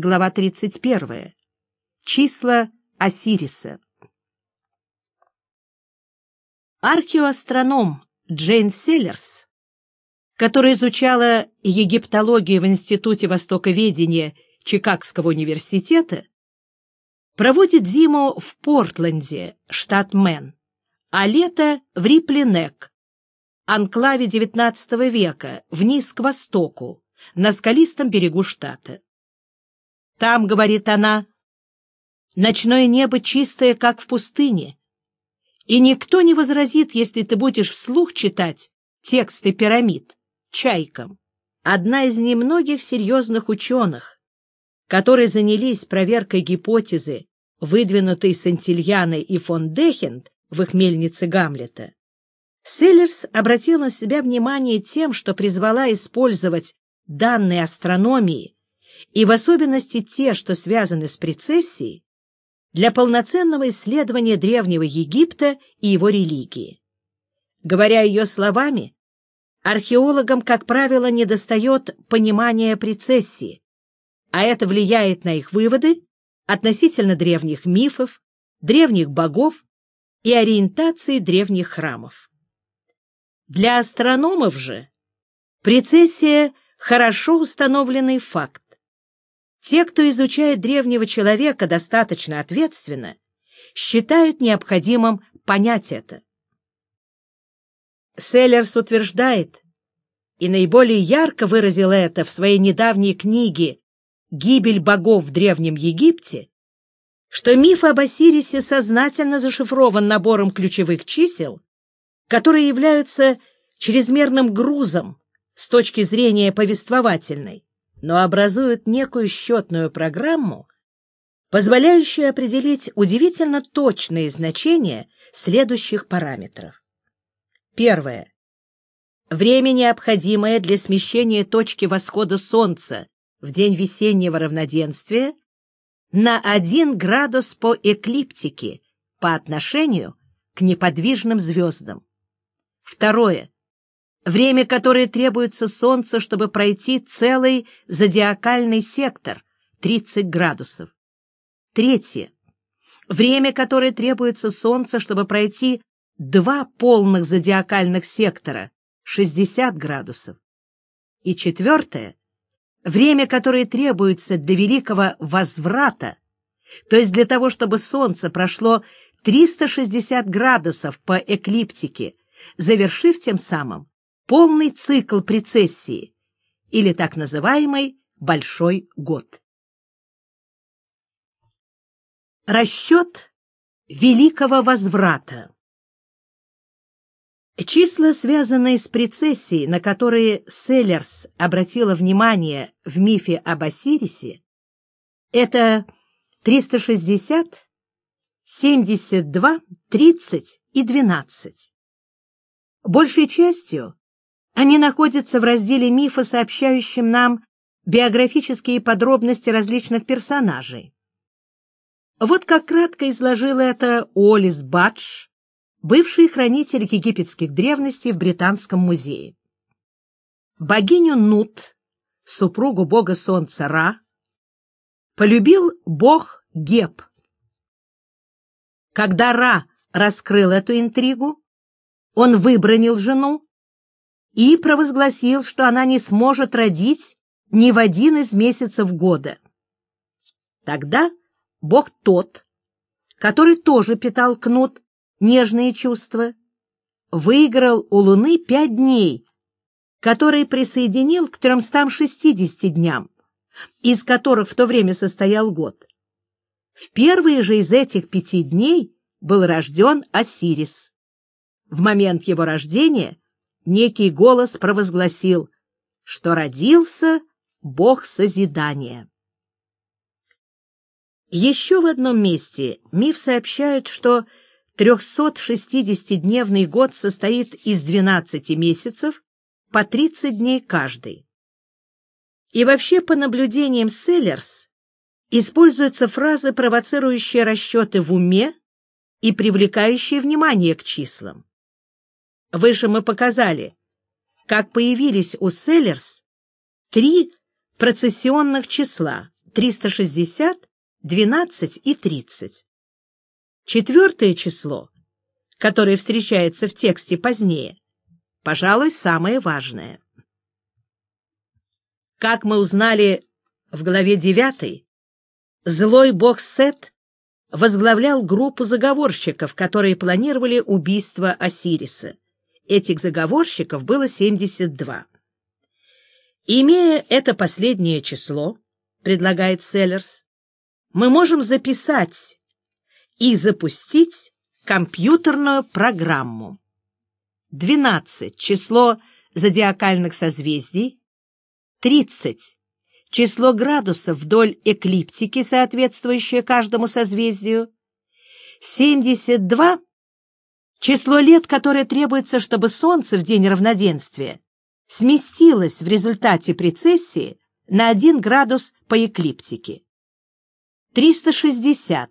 глава 31. Числа Осириса. Археоастроном Джейн Селлерс, которая изучала египтологию в Институте Востоковедения Чикагского университета, проводит зиму в Портленде, штат Мэн, а лето в Рипли-Нек, анклаве XIX века, вниз к востоку, на скалистом берегу штата. Там, говорит она, ночное небо чистое, как в пустыне, и никто не возразит, если ты будешь вслух читать тексты пирамид чайкам. Одна из немногих серьезных ученых, которые занялись проверкой гипотезы, выдвинутой Сантильяной и фон Дехент в их мельнице Гамлета, Селлерс обратил на себя внимание тем, что призвала использовать данные астрономии и в особенности те, что связаны с прецессией, для полноценного исследования Древнего Египта и его религии. Говоря ее словами, археологам, как правило, недостает понимания прецессии, а это влияет на их выводы относительно древних мифов, древних богов и ориентации древних храмов. Для астрономов же прецессия – хорошо установленный факт. Те, кто изучает древнего человека достаточно ответственно, считают необходимым понять это. Селлерс утверждает, и наиболее ярко выразил это в своей недавней книге «Гибель богов в Древнем Египте», что миф об Осирисе сознательно зашифрован набором ключевых чисел, которые являются чрезмерным грузом с точки зрения повествовательной, но образуют некую счетную программу, позволяющую определить удивительно точные значения следующих параметров. Первое. Время, необходимое для смещения точки восхода Солнца в день весеннего равноденствия на 1 градус по эклиптике по отношению к неподвижным звездам. Второе. Время, которое требуется Солнцу, чтобы пройти целый зодиакальный сектор — 30 градусов. Третье. Время, которое требуется Солнцу, чтобы пройти два полных зодиакальных сектора — 60 градусов. И четвертое. Время, которое требуется для великого возврата, то есть для того, чтобы Солнце прошло 360 градусов по эклиптике, завершив тем самым полный цикл прецессии или так называемый большой год. Расчет Великого Возврата Числа, связанные с прецессией, на которые Селлерс обратила внимание в мифе об Осирисе, это 360, 72, 30 и 12. Большей частью они находятся в разделе мифа, сообщающем нам биографические подробности различных персонажей. Вот как кратко изложил это Олис Бадж, бывший хранитель египетских древностей в Британском музее. Богиню Нут, супругу бога солнца Ра, полюбил бог Геб. Когда Ра раскрыл эту интригу, он выбронил жену и провозгласил, что она не сможет родить ни в один из месяцев года. Тогда бог тот, который тоже питал кнут нежные чувства, выиграл у Луны пять дней, которые присоединил к 360 дням, из которых в то время состоял год. В первые же из этих пяти дней был рожден Осирис. В момент его рождения некий голос провозгласил, что родился бог созидания. Еще в одном месте миф сообщает, что 360-дневный год состоит из 12 месяцев по 30 дней каждый. И вообще, по наблюдениям Селлерс, используются фразы, провоцирующие расчеты в уме и привлекающие внимание к числам. Выше мы показали, как появились у Селлерс три процессионных числа 360, 12 и 30. Четвертое число, которое встречается в тексте позднее, пожалуй, самое важное. Как мы узнали в главе 9, злой бог Сет возглавлял группу заговорщиков, которые планировали убийство Осириса. Этих заговорщиков было 72. Имея это последнее число, предлагает Селлерс, мы можем записать и запустить компьютерную программу. 12 — число зодиакальных созвездий, 30 — число градусов вдоль эклиптики, соответствующее каждому созвездию, 72 — число лет, которое требуется, чтобы Солнце в день равноденствия сместилось в результате прецессии на 1 градус по эклиптике. 360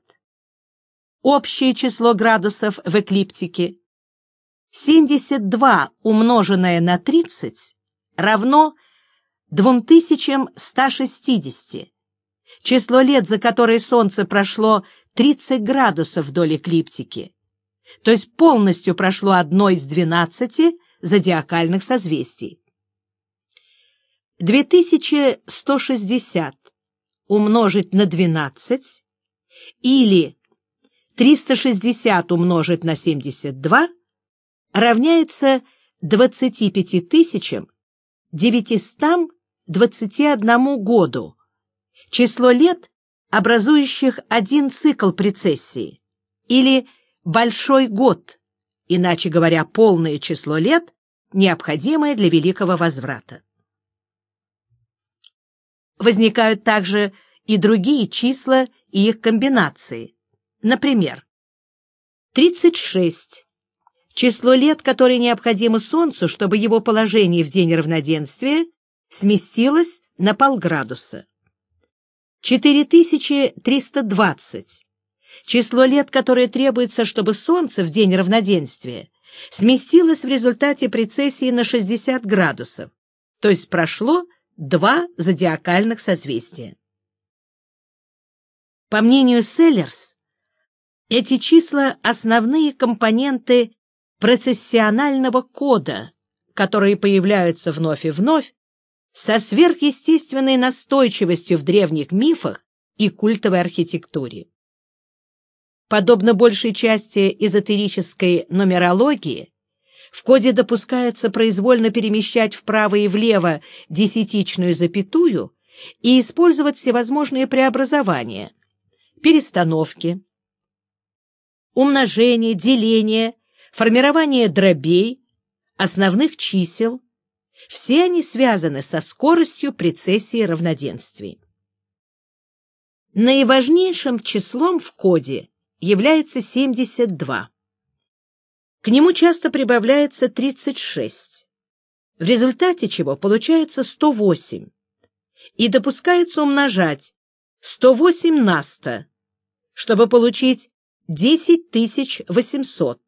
— общее число градусов в эклиптике, 72 умноженное на 30 равно 2160. Число лет, за которые Солнце прошло 30 градусов вдоль эклиптики, то есть полностью прошло одно из 12 зодиакальных созвездий. 2160 умножить на 12 или 360 умножить на 72 равняется 25 тысячам 921 году, число лет, образующих один цикл прецессии, или большой год, иначе говоря, полное число лет, необходимое для Великого Возврата. Возникают также и другие числа и их комбинации. Например, 36 число лет, которые необходимо Солнцу, чтобы его положение в день равноденствия сместилось на полградуса. 4320. Число лет, которое требуется, чтобы Солнце в день равноденствия сместилось в результате прецессии на 60 градусов, то есть прошло два зодиакальных созвездия. По мнению Селлерс, эти числа — основные компоненты процессионального кода, которые появляются вновь и вновь, со сверхъестественной настойчивостью в древних мифах и культовой архитектуре. Подобно большей части эзотерической нумерологии, в коде допускается произвольно перемещать вправо и влево десятичную запятую и использовать всевозможные преобразования, перестановки, умножение, деление формирование дробей, основных чисел, все они связаны со скоростью прецессии равноденствий. Наиважнейшим числом в коде является 72. К нему часто прибавляется 36, в результате чего получается 108, и допускается умножать 108 на 100, чтобы получить 10800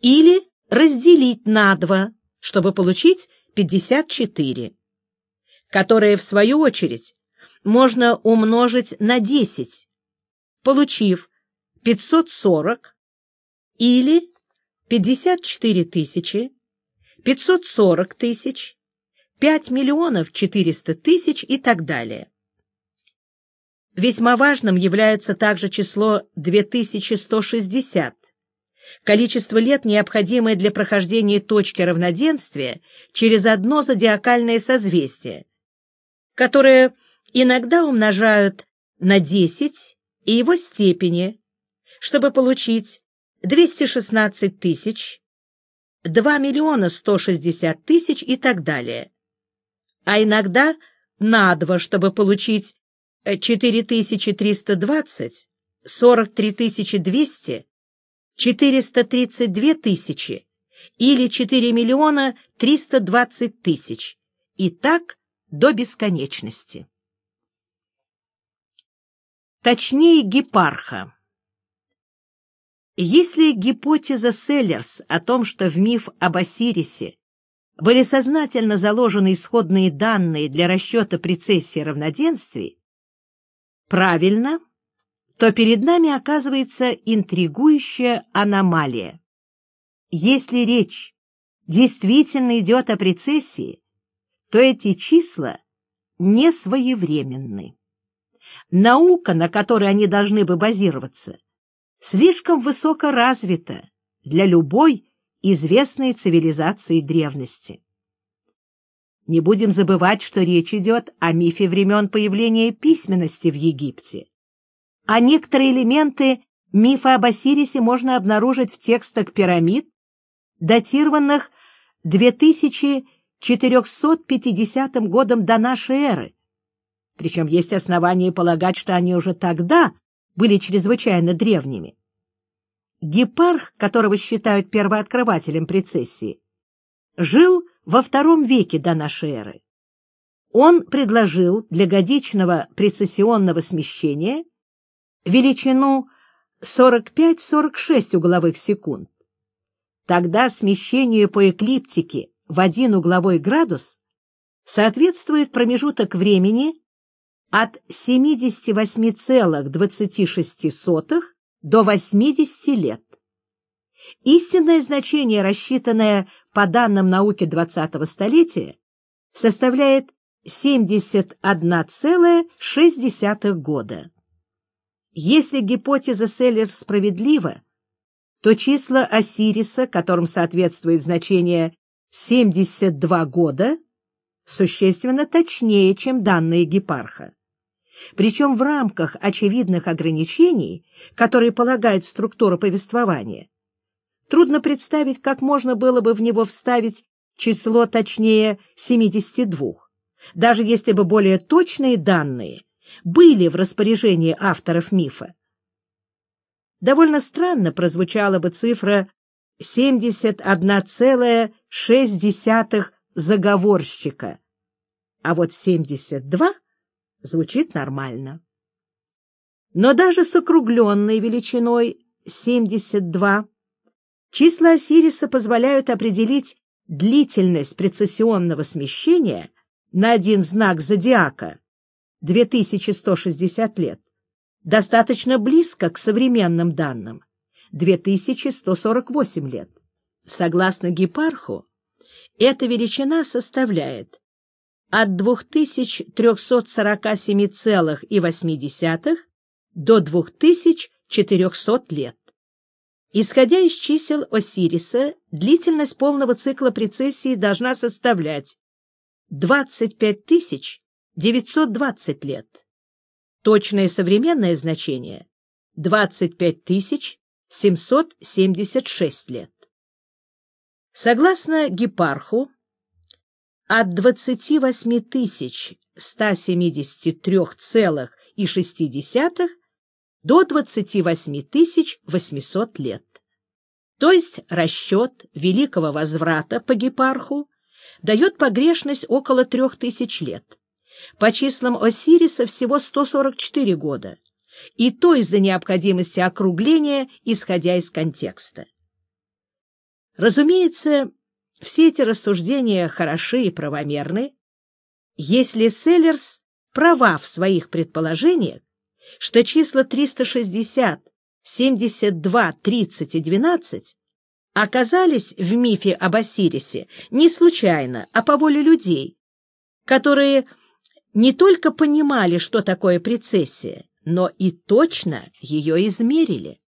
или разделить на 2, чтобы получить 54, которое, в свою очередь, можно умножить на 10, получив 540 или 54 тысячи, 540 тысяч, 5 миллионов 400 тысяч и так далее. Весьма важным является также число 2160, количество лет, необходимое для прохождения точки равноденствия через одно зодиакальное созвездие, которое иногда умножают на 10 и его степени, чтобы получить 216 тысяч, 2 миллиона 160 тысяч и так далее, а иногда на 2, чтобы получить 4320, 43200 432 тысячи или 4 миллиона 320 тысяч. И так до бесконечности. Точнее, гепарха. Если гипотеза Селлерс о том, что в миф об Осирисе были сознательно заложены исходные данные для расчета прецессии равноденствий, правильно, то перед нами оказывается интригующая аномалия. Если речь действительно идет о прецессии, то эти числа не своевременны. Наука, на которой они должны бы базироваться, слишком высоко развита для любой известной цивилизации древности. Не будем забывать, что речь идет о мифе времен появления письменности в Египте. А некоторые элементы мифа об Осирисе можно обнаружить в текстах пирамид, датированных 2450 годом до нашей эры. Причем есть основания полагать, что они уже тогда были чрезвычайно древними. Гепарх, которого считают первооткрывателем прецессии, жил во втором веке до нашей эры. Он предложил для годичного прецессионного смещения величину 45-46 угловых секунд. Тогда смещению по эклиптике в один угловой градус соответствует промежуток времени от 78,26 до 80 лет. Истинное значение, рассчитанное по данным науки 20-го столетия, составляет 71,6 года. Если гипотеза Селлер справедлива, то числа Осириса, которым соответствует значение 72 года, существенно точнее, чем данные Гепарха. Причем в рамках очевидных ограничений, которые полагает структура повествования, Трудно представить, как можно было бы в него вставить число точнее 72, даже если бы более точные данные были в распоряжении авторов мифа. Довольно странно прозвучала бы цифра 71,6 заговорщика, а вот 72 звучит нормально. Но даже с округленной величиной 72 Числа Осириса позволяют определить длительность прецессионного смещения на один знак зодиака 2160 лет достаточно близко к современным данным 2148 лет. Согласно Гепарху, эта величина составляет от 2347,8 до 2400 лет. Исходя из чисел Осириса, длительность полного цикла прецессии должна составлять 25 920 лет. Точное современное значение — 25 776 лет. Согласно Гепарху, от 28 173,6 до 28 800 лет. То есть расчет Великого Возврата по Гепарху дает погрешность около 3000 лет. По числам Осириса всего 144 года, и то из-за необходимости округления, исходя из контекста. Разумеется, все эти рассуждения хороши и правомерны, если Селлерс права в своих предположениях, что числа 360, 72, 30 и 12 оказались в мифе об Осирисе не случайно, а по воле людей, которые не только понимали, что такое прецессия, но и точно ее измерили.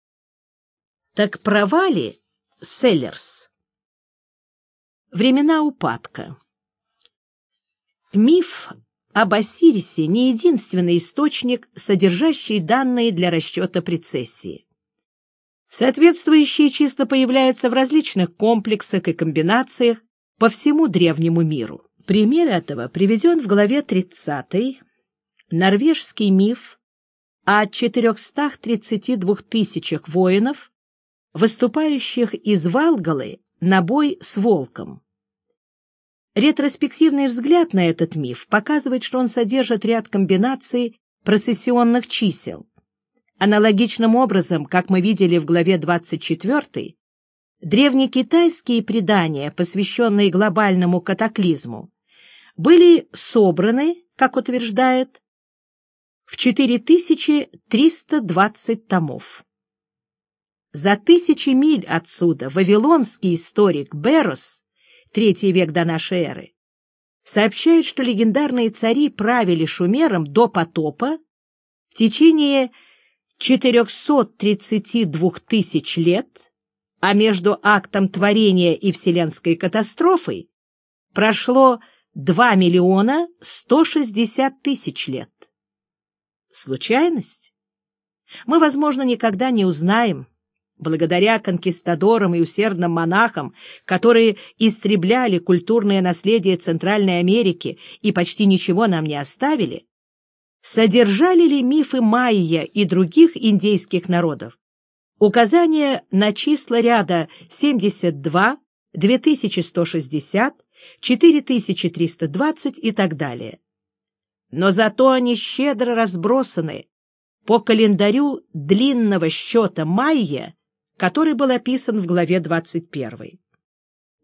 Так провали Селлерс. Времена упадка. Миф об Осирисе не единственный источник, содержащий данные для расчета прецессии. Соответствующие числа появляются в различных комплексах и комбинациях по всему древнему миру. Пример этого приведен в главе 30 норвежский миф о 432 тысячах воинов, выступающих из Валгалы на бой с волком. Ретроспективный взгляд на этот миф показывает, что он содержит ряд комбинаций процессионных чисел. Аналогичным образом, как мы видели в главе 24, древнекитайские предания, посвященные глобальному катаклизму, были собраны, как утверждает в 4320 томов. За тысячи миль отсюда вавилонский историк Берос, третий век до нашей эры, сообщает, что легендарные цари правили Шумером до потопа в течение 432 тысяч лет, а между актом творения и вселенской катастрофой прошло 2 миллиона 160 тысяч лет. Случайность? Мы, возможно, никогда не узнаем, благодаря конкистадорам и усердным монахам, которые истребляли культурное наследие Центральной Америки и почти ничего нам не оставили, содержали ли мифы майя и других индейских народов указания на числа ряда 72, 2160, 4320 и так далее. Но зато они щедро разбросаны по календарю длинного счета майя который был описан в главе 21.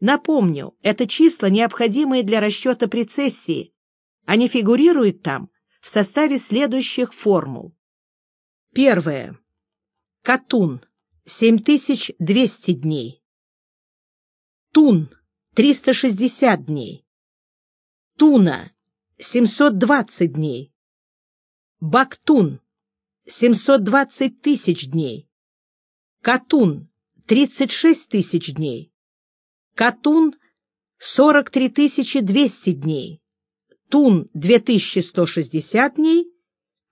Напомню, это числа, необходимые для расчета прецессии. Они фигурируют там в составе следующих формул. Первое. Катун — 7200 дней. Тун — 360 дней. Туна — 720 дней. Бактун — 720 тысяч дней. Катун — 36 тысяч дней. Катун — 43 200 дней. Тун — 2160 дней.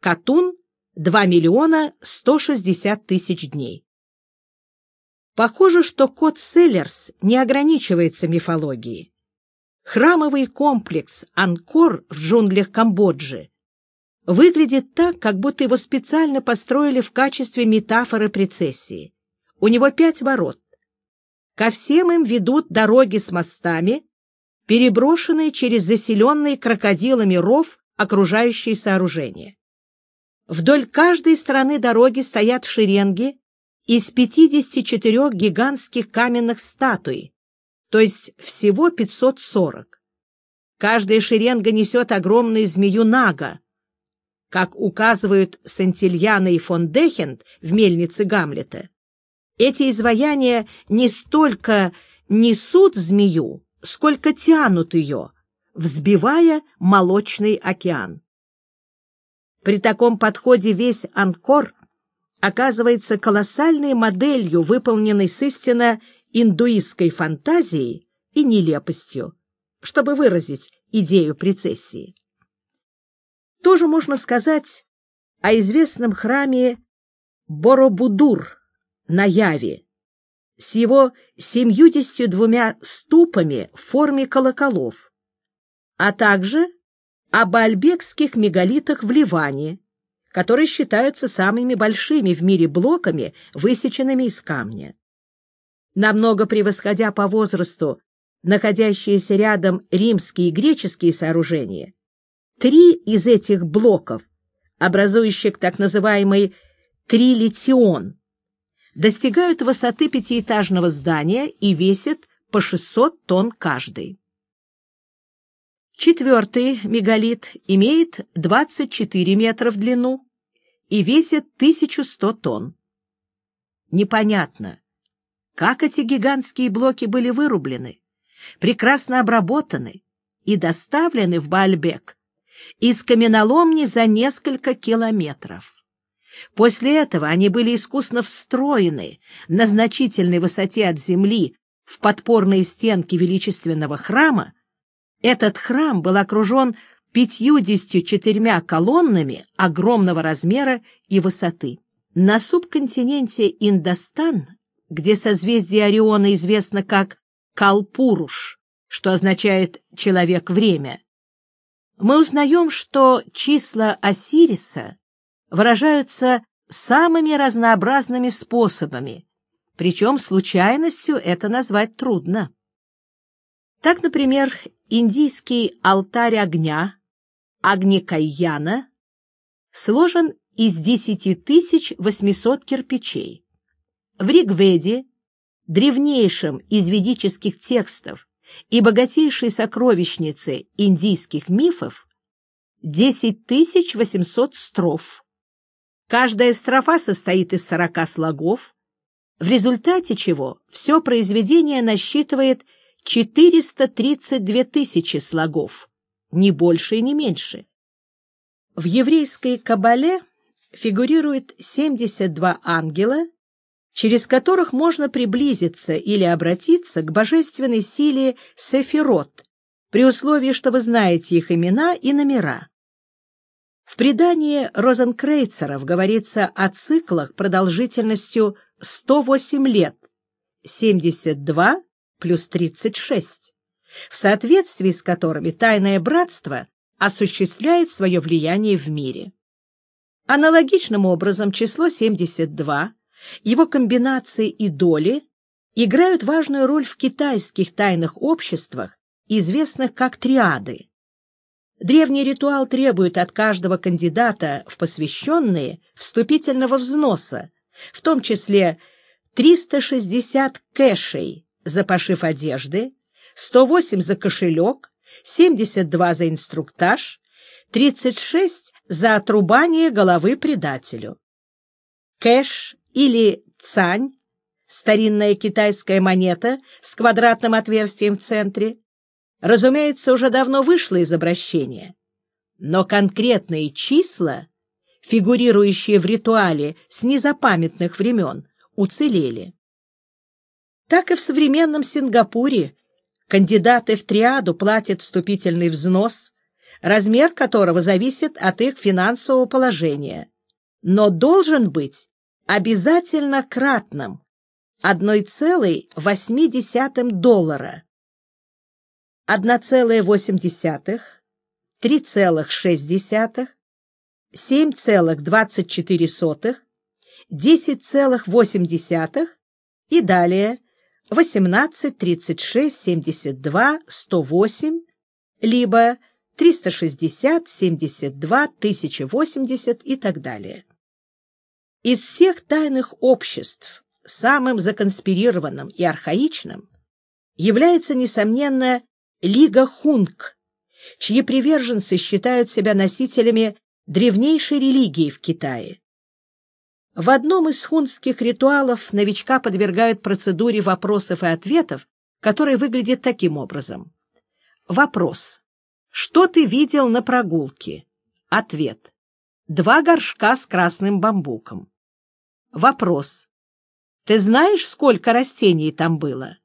Катун — 2 миллиона 160 тысяч дней. Похоже, что код Селлерс не ограничивается мифологией. Храмовый комплекс Анкор в джунглях Камбоджи выглядит так, как будто его специально построили в качестве метафоры прецессии. У него пять ворот. Ко всем им ведут дороги с мостами, переброшенные через заселенные крокодилами ров окружающие сооружения. Вдоль каждой стороны дороги стоят шеренги из 54 гигантских каменных статуй, то есть всего 540. Каждая шеренга несет огромную змею Нага. Как указывают Сантильяна и фон Дехент в «Мельнице Гамлета», эти изваяния не столько несут змею, сколько тянут ее, взбивая молочный океан. При таком подходе весь Анкор оказывается колоссальной моделью, выполненной с истинно индуистской фантазией и нелепостью, чтобы выразить идею прецессии. Тоже можно сказать о известном храме Боробудур на Яве с его семьюдесятью двумя ступами в форме колоколов, а также об альбекских мегалитах в Ливане, которые считаются самыми большими в мире блоками, высеченными из камня. Намного превосходя по возрасту находящиеся рядом римские и греческие сооружения, три из этих блоков, образующих так называемый трилитион, достигают высоты пятиэтажного здания и весят по 600 тонн каждый. Четвертый мегалит имеет 24 метра в длину и весит 1100 тонн. Непонятно, как эти гигантские блоки были вырублены, прекрасно обработаны и доставлены в Баальбек из каменоломни за несколько километров. После этого они были искусно встроены на значительной высоте от земли в подпорные стенки величественного храма. Этот храм был окружен пятьюдесятью четырьмя колоннами огромного размера и высоты. На субконтиненте Индостан, где созвездие Ориона известно как Калпуруш, что означает «человек-время», мы узнаем, что числа Осириса выражаются самыми разнообразными способами, причем случайностью это назвать трудно. Так, например, индийский алтарь огня, Агникайяна, сложен из 10 800 кирпичей. В Ригведе, древнейшем из ведических текстов и богатейшей сокровищнице индийских мифов, 10 800 строф. Каждая строфа состоит из 40 слогов, в результате чего все произведение насчитывает 432 тысячи слогов, ни больше и не меньше. В еврейской кабале фигурирует 72 ангела, через которых можно приблизиться или обратиться к божественной силе Сефирот, при условии, что вы знаете их имена и номера. В предании Розенкрейцеров говорится о циклах продолжительностью 108 лет, 72 плюс 36, в соответствии с которыми Тайное Братство осуществляет свое влияние в мире. Аналогичным образом число 72, его комбинации и доли играют важную роль в китайских тайных обществах, известных как триады. Древний ритуал требует от каждого кандидата в посвященные вступительного взноса, в том числе 360 кэшей за пошив одежды, 108 за кошелек, 72 за инструктаж, 36 за отрубание головы предателю. Кэш или цань, старинная китайская монета с квадратным отверстием в центре, разумеется, уже давно вышла из обращения. Но конкретные числа, фигурирующие в ритуале с незапамятных времен, уцелели. Так и в современном Сингапуре кандидаты в триаду платят вступительный взнос, размер которого зависит от их финансового положения, но должен быть обязательно кратным 1,8 доллара. 1,8, 3,6, 7,24, 10,8 и далее 18, 36, 72, 108, либо 360, 72, 1080 и так далее. Из всех тайных обществ самым законспирированным и архаичным является, несомненно, Лига Хунг, чьи приверженцы считают себя носителями древнейшей религии в Китае. В одном из хунских ритуалов новичка подвергают процедуре вопросов и ответов, которая выглядит таким образом. Вопрос. Что ты видел на прогулке? Ответ. Два горшка с красным бамбуком. Вопрос. Ты знаешь, сколько растений там было?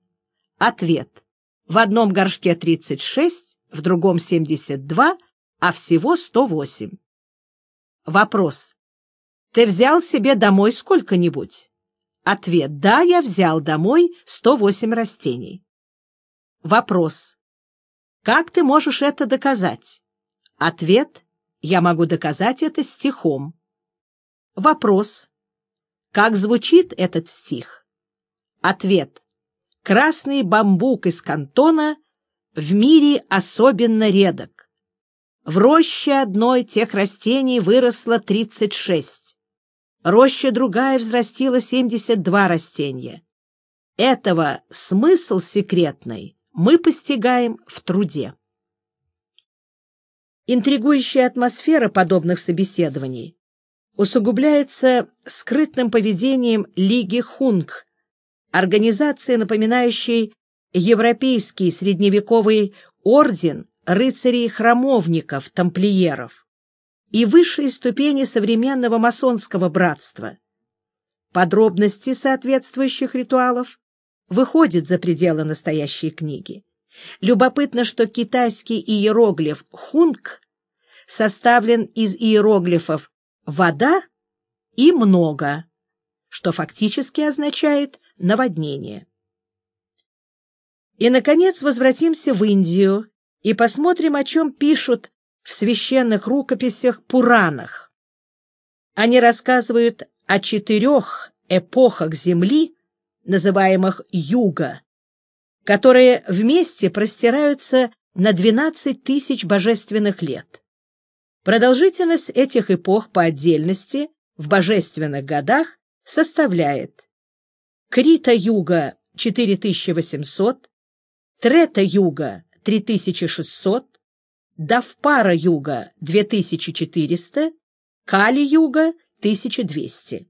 Ответ. В одном горшке 36, в другом 72, а всего 108. Вопрос. Ты взял себе домой сколько-нибудь? Ответ. Да, я взял домой 108 растений. Вопрос. Как ты можешь это доказать? Ответ. Я могу доказать это стихом. Вопрос. Как звучит этот стих? Ответ. Красный бамбук из кантона в мире особенно редок. В роще одной тех растений выросло 36. Роща другая взрастила 72 растения. Этого смысл секретный мы постигаем в труде. Интригующая атмосфера подобных собеседований усугубляется скрытным поведением Лиги Хунг, организации, напоминающей европейский средневековый орден рыцарей-храмовников, тамплиеров и высшие ступени современного масонского братства. Подробности соответствующих ритуалов выходят за пределы настоящей книги. Любопытно, что китайский иероглиф «хунг» составлен из иероглифов вода и много, что фактически означает наводнение. И, наконец, возвратимся в Индию и посмотрим, о чем пишут в священных рукописях Пуранах. Они рассказывают о четырех эпохах Земли, называемых Юга, которые вместе простираются на 12 тысяч божественных лет. Продолжительность этих эпох по отдельности в божественных годах составляет Крита-юга 4800, Трета-юга 3600, Давпара-юга — 2400, Кали-юга — 1200.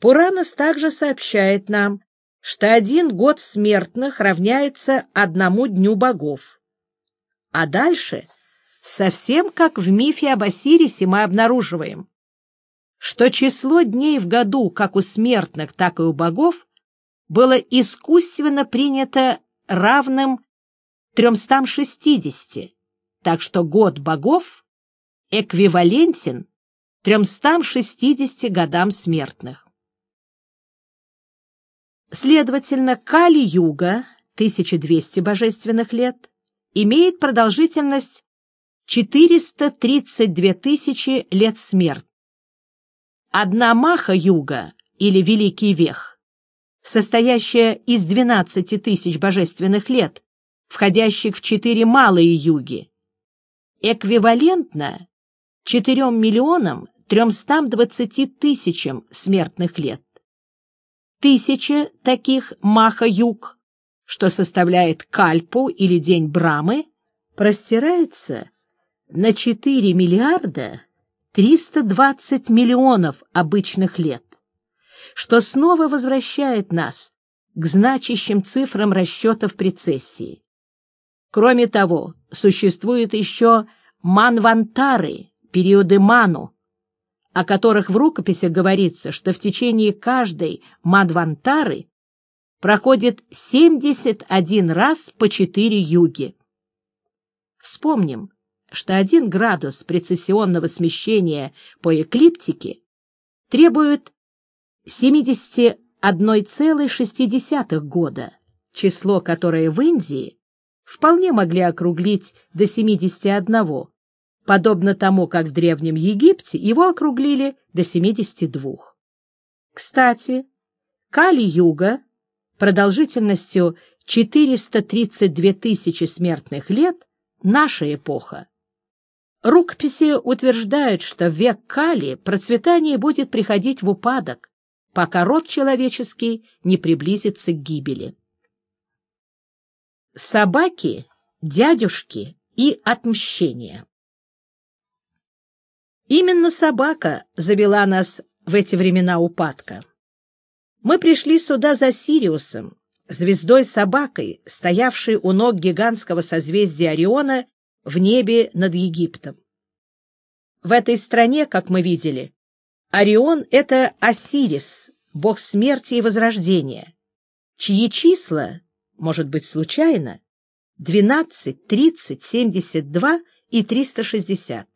Пуранос также сообщает нам, что один год смертных равняется одному дню богов. А дальше, совсем как в мифе об Осирисе, мы обнаруживаем, что число дней в году как у смертных, так и у богов было искусственно принято равным 360, так что год богов эквивалентен 360 годам смертных. Следовательно, Кали-юга, 1200 божественных лет, имеет продолжительность 432 тысячи лет смерть. Одна Маха-юга, или Великий вех, состоящая из 12 тысяч божественных лет, входящих в четыре малые юги, эквивалентна 4 миллионам 320 тысячам смертных лет. Тысяча таких маха-юг, что составляет кальпу или день Брамы, простирается на 4 миллиарда 320 миллионов обычных лет, что снова возвращает нас к значащим цифрам расчетов прецессии. Кроме того, существуют еще манвантары, периоды ману, о которых в рукописях говорится, что в течение каждой манвантары проходит 71 раз по 4 юги. Вспомним, что 1 градус прецессионного смещения по эклиптике требует 71,6 года, число, которое в Индии вполне могли округлить до 71, подобно тому, как в Древнем Египте его округлили до 72. Кстати, Кали-Юга продолжительностью 432 тысячи смертных лет наша эпоха. Рукописи утверждают, что век Кали процветание будет приходить в упадок, пока род человеческий не приблизится к гибели собаки, дядюшки и отмщение. Именно собака завела нас в эти времена упадка. Мы пришли сюда за Сириусом, звездой-собакой, стоявшей у ног гигантского созвездия Ориона в небе над Египтом. В этой стране, как мы видели, Орион — это Осирис, бог смерти и возрождения, чьи числа может быть случайно, 12, 30, 72 и 360.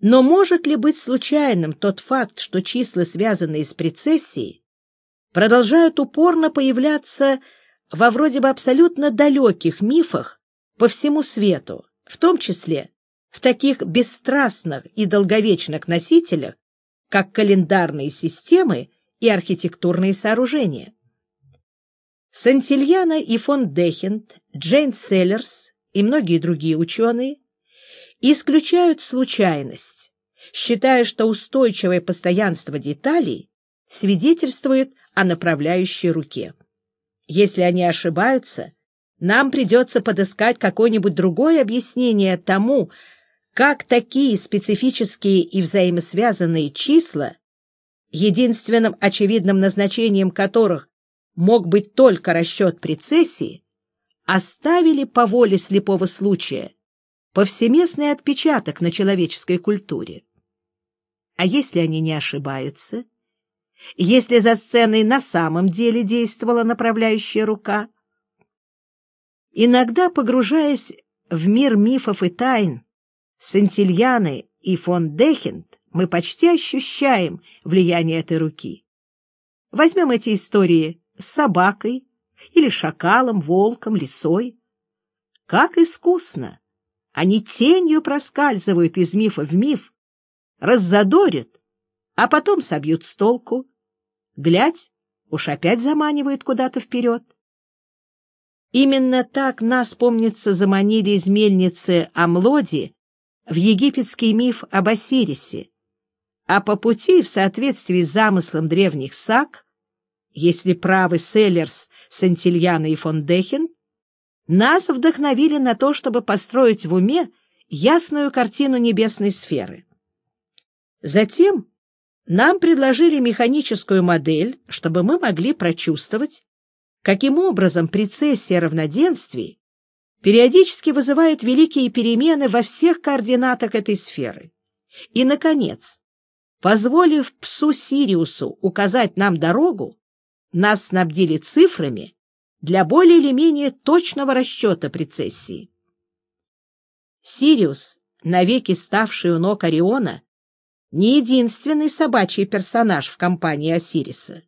Но может ли быть случайным тот факт, что числа, связанные с прецессией, продолжают упорно появляться во вроде бы абсолютно далеких мифах по всему свету, в том числе в таких бесстрастных и долговечных носителях, как календарные системы и архитектурные сооружения? Сантильяна и фон Дехент, Джейн Селлерс и многие другие ученые исключают случайность, считая, что устойчивое постоянство деталей свидетельствует о направляющей руке. Если они ошибаются, нам придется подыскать какое-нибудь другое объяснение тому, как такие специфические и взаимосвязанные числа, единственным очевидным назначением которых мог быть только расчет прецессии, оставили по воле слепого случая повсеместный отпечаток на человеческой культуре. А если они не ошибаются? Если за сценой на самом деле действовала направляющая рука? Иногда, погружаясь в мир мифов и тайн, Сантильяны и фон Дехент, мы почти ощущаем влияние этой руки. Возьмем эти истории с собакой или шакалом, волком, лисой. Как искусно! Они тенью проскальзывают из мифа в миф, раззадорят, а потом собьют с толку. Глядь, уж опять заманивают куда-то вперед. Именно так нас, помнится, заманили из мельницы Амлоди в египетский миф об Осирисе, а по пути, в соответствии с замыслом древних саг, если правы Селлерс, Сантильяна и фон Дехен, нас вдохновили на то, чтобы построить в уме ясную картину небесной сферы. Затем нам предложили механическую модель, чтобы мы могли прочувствовать, каким образом прецессия равноденствий периодически вызывает великие перемены во всех координатах этой сферы. И, наконец, позволив псу Сириусу указать нам дорогу, нас снабдили цифрами для более или менее точного расчета прецессии. Сириус, навеки ставший у ног Ориона, не единственный собачий персонаж в компании Осириса.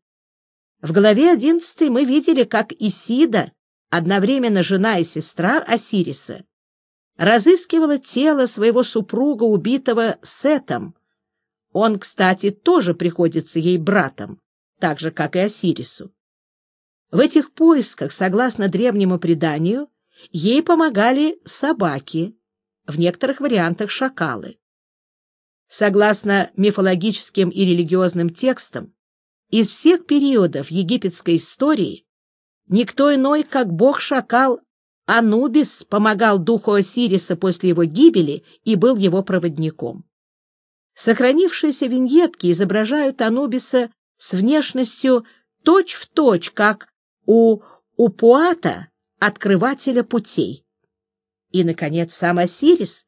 В главе одиннадцатой мы видели, как Исида, одновременно жена и сестра Осириса, разыскивала тело своего супруга, убитого Сетом. Он, кстати, тоже приходится ей братом, так же, как и Осирису. В этих поисках, согласно древнему преданию, ей помогали собаки, в некоторых вариантах шакалы. Согласно мифологическим и религиозным текстам, из всех периодов египетской истории никто иной, как бог-шакал Анубис, помогал духу Осириса после его гибели и был его проводником. Сохранившиеся виньетки изображают Анубиса с внешностью точь-в-точь, точь, как у Упуата, открывателя путей. И, наконец, сам Осирис,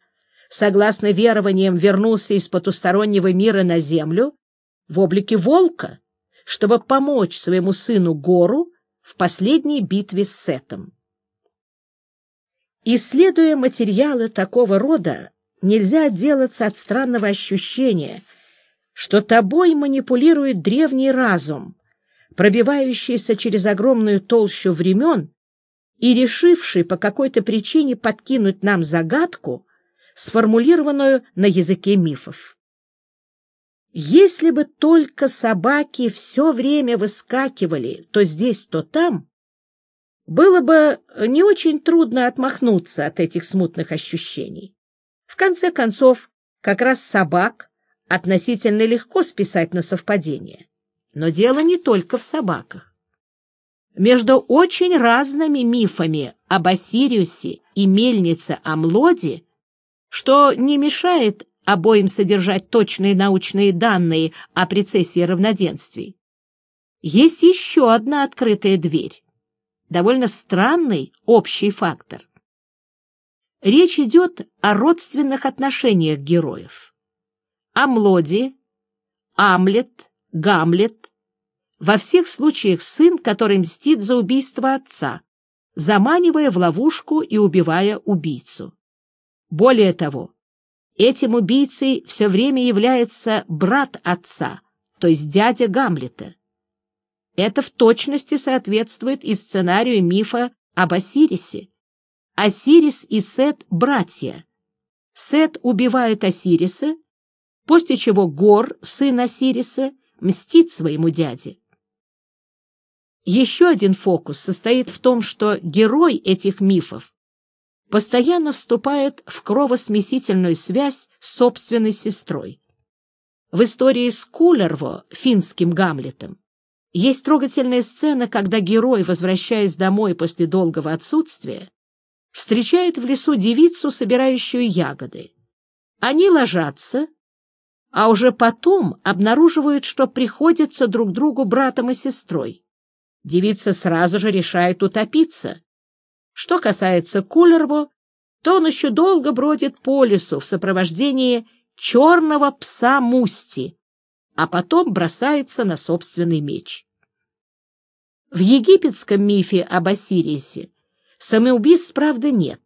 согласно верованиям, вернулся из потустороннего мира на землю в облике волка, чтобы помочь своему сыну Гору в последней битве с Сетом. Исследуя материалы такого рода, нельзя отделаться от странного ощущения, что тобой манипулирует древний разум, пробивающийся через огромную толщу времен и решивший по какой-то причине подкинуть нам загадку, сформулированную на языке мифов. Если бы только собаки все время выскакивали то здесь, то там, было бы не очень трудно отмахнуться от этих смутных ощущений. В конце концов, как раз собак относительно легко списать на совпадение. Но дело не только в собаках. Между очень разными мифами об Осириусе и мельнице Амлоде, что не мешает обоим содержать точные научные данные о прецессии равноденствий, есть еще одна открытая дверь, довольно странный общий фактор. Речь идет о родственных отношениях героев. Амлоди, Амлет, Гамлет, во всех случаях сын, который мстит за убийство отца, заманивая в ловушку и убивая убийцу. Более того, этим убийцей все время является брат отца, то есть дядя Гамлета. Это в точности соответствует и сценарию мифа об Осирисе. Осирис и Сет — братья. Сет убивает Осириса, после чего Гор, сын Осириса, мстит своему дяде. Еще один фокус состоит в том, что герой этих мифов постоянно вступает в кровосмесительную связь с собственной сестрой. В истории с Кулерво, финским Гамлетом, есть трогательная сцена, когда герой, возвращаясь домой после долгого отсутствия, встречает в лесу девицу, собирающую ягоды. Они ложатся, а уже потом обнаруживают, что приходятся друг другу братом и сестрой. Девица сразу же решает утопиться. Что касается Кулербо, то он еще долго бродит по лесу в сопровождении черного пса Мусти, а потом бросается на собственный меч. В египетском мифе об Осирисе самоубийств, правда, нет.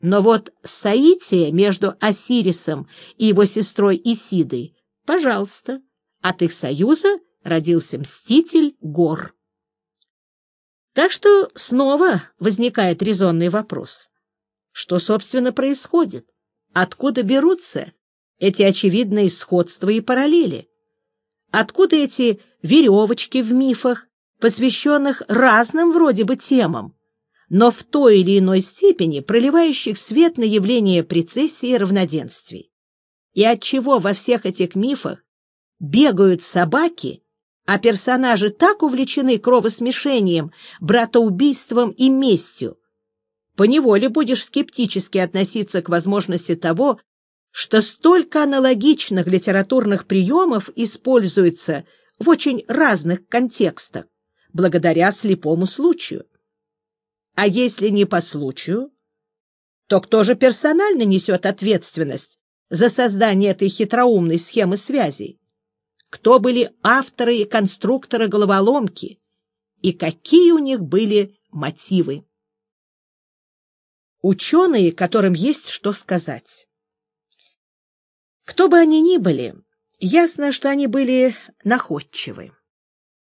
Но вот соитие между Осирисом и его сестрой Исидой, пожалуйста, от их союза родился мститель гор. Так что снова возникает резонный вопрос. Что, собственно, происходит? Откуда берутся эти очевидные сходства и параллели? Откуда эти веревочки в мифах, посвященных разным вроде бы темам, но в той или иной степени проливающих свет на явление прецессии и равноденствий. И отчего во всех этих мифах бегают собаки, а персонажи так увлечены кровосмешением, братоубийством и местью, поневоле будешь скептически относиться к возможности того, что столько аналогичных литературных приемов используется в очень разных контекстах, благодаря слепому случаю. А если не по случаю, то кто же персонально несет ответственность за создание этой хитроумной схемы связей? Кто были авторы и конструкторы головоломки? И какие у них были мотивы? Ученые, которым есть что сказать. Кто бы они ни были, ясно, что они были находчивы.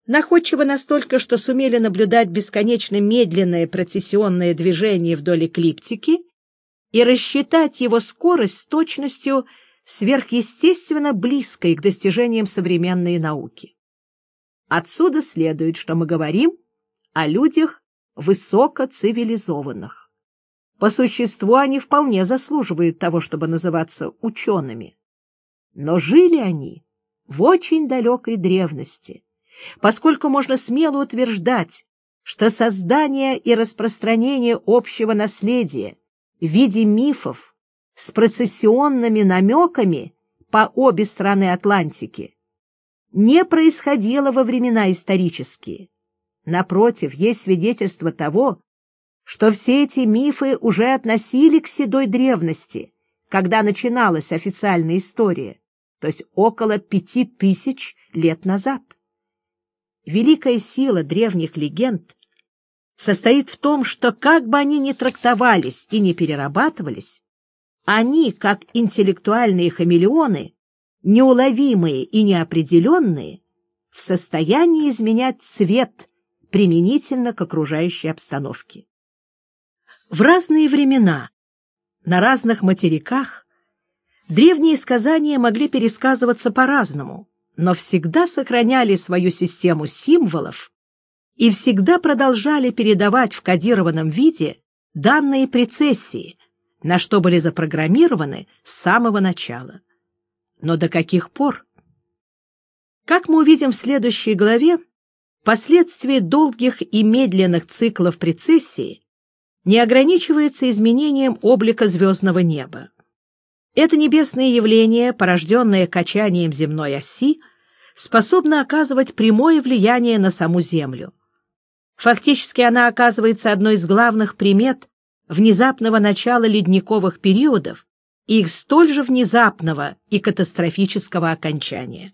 Находчивы настолько, что сумели наблюдать бесконечно медленное процессионное движение вдоль эклиптики и рассчитать его скорость с точностью сверхъестественно близкой к достижениям современной науки. Отсюда следует, что мы говорим о людях высокоцивилизованных. По существу они вполне заслуживают того, чтобы называться учеными. Но жили они в очень далекой древности, поскольку можно смело утверждать, что создание и распространение общего наследия в виде мифов с процессионными намеками по обе стороны Атлантики не происходило во времена исторические. Напротив, есть свидетельство того, что все эти мифы уже относили к седой древности, когда начиналась официальная история то есть около пяти тысяч лет назад. Великая сила древних легенд состоит в том, что как бы они ни трактовались и не перерабатывались, они, как интеллектуальные хамелеоны, неуловимые и неопределенные, в состоянии изменять цвет применительно к окружающей обстановке. В разные времена, на разных материках Древние сказания могли пересказываться по-разному, но всегда сохраняли свою систему символов и всегда продолжали передавать в кодированном виде данные прецессии, на что были запрограммированы с самого начала. Но до каких пор? Как мы увидим в следующей главе, последствия долгих и медленных циклов прецессии не ограничивается изменением облика звездного неба. Это небесное явление, порожденное качанием земной оси, способно оказывать прямое влияние на саму Землю. Фактически она оказывается одной из главных примет внезапного начала ледниковых периодов и их столь же внезапного и катастрофического окончания.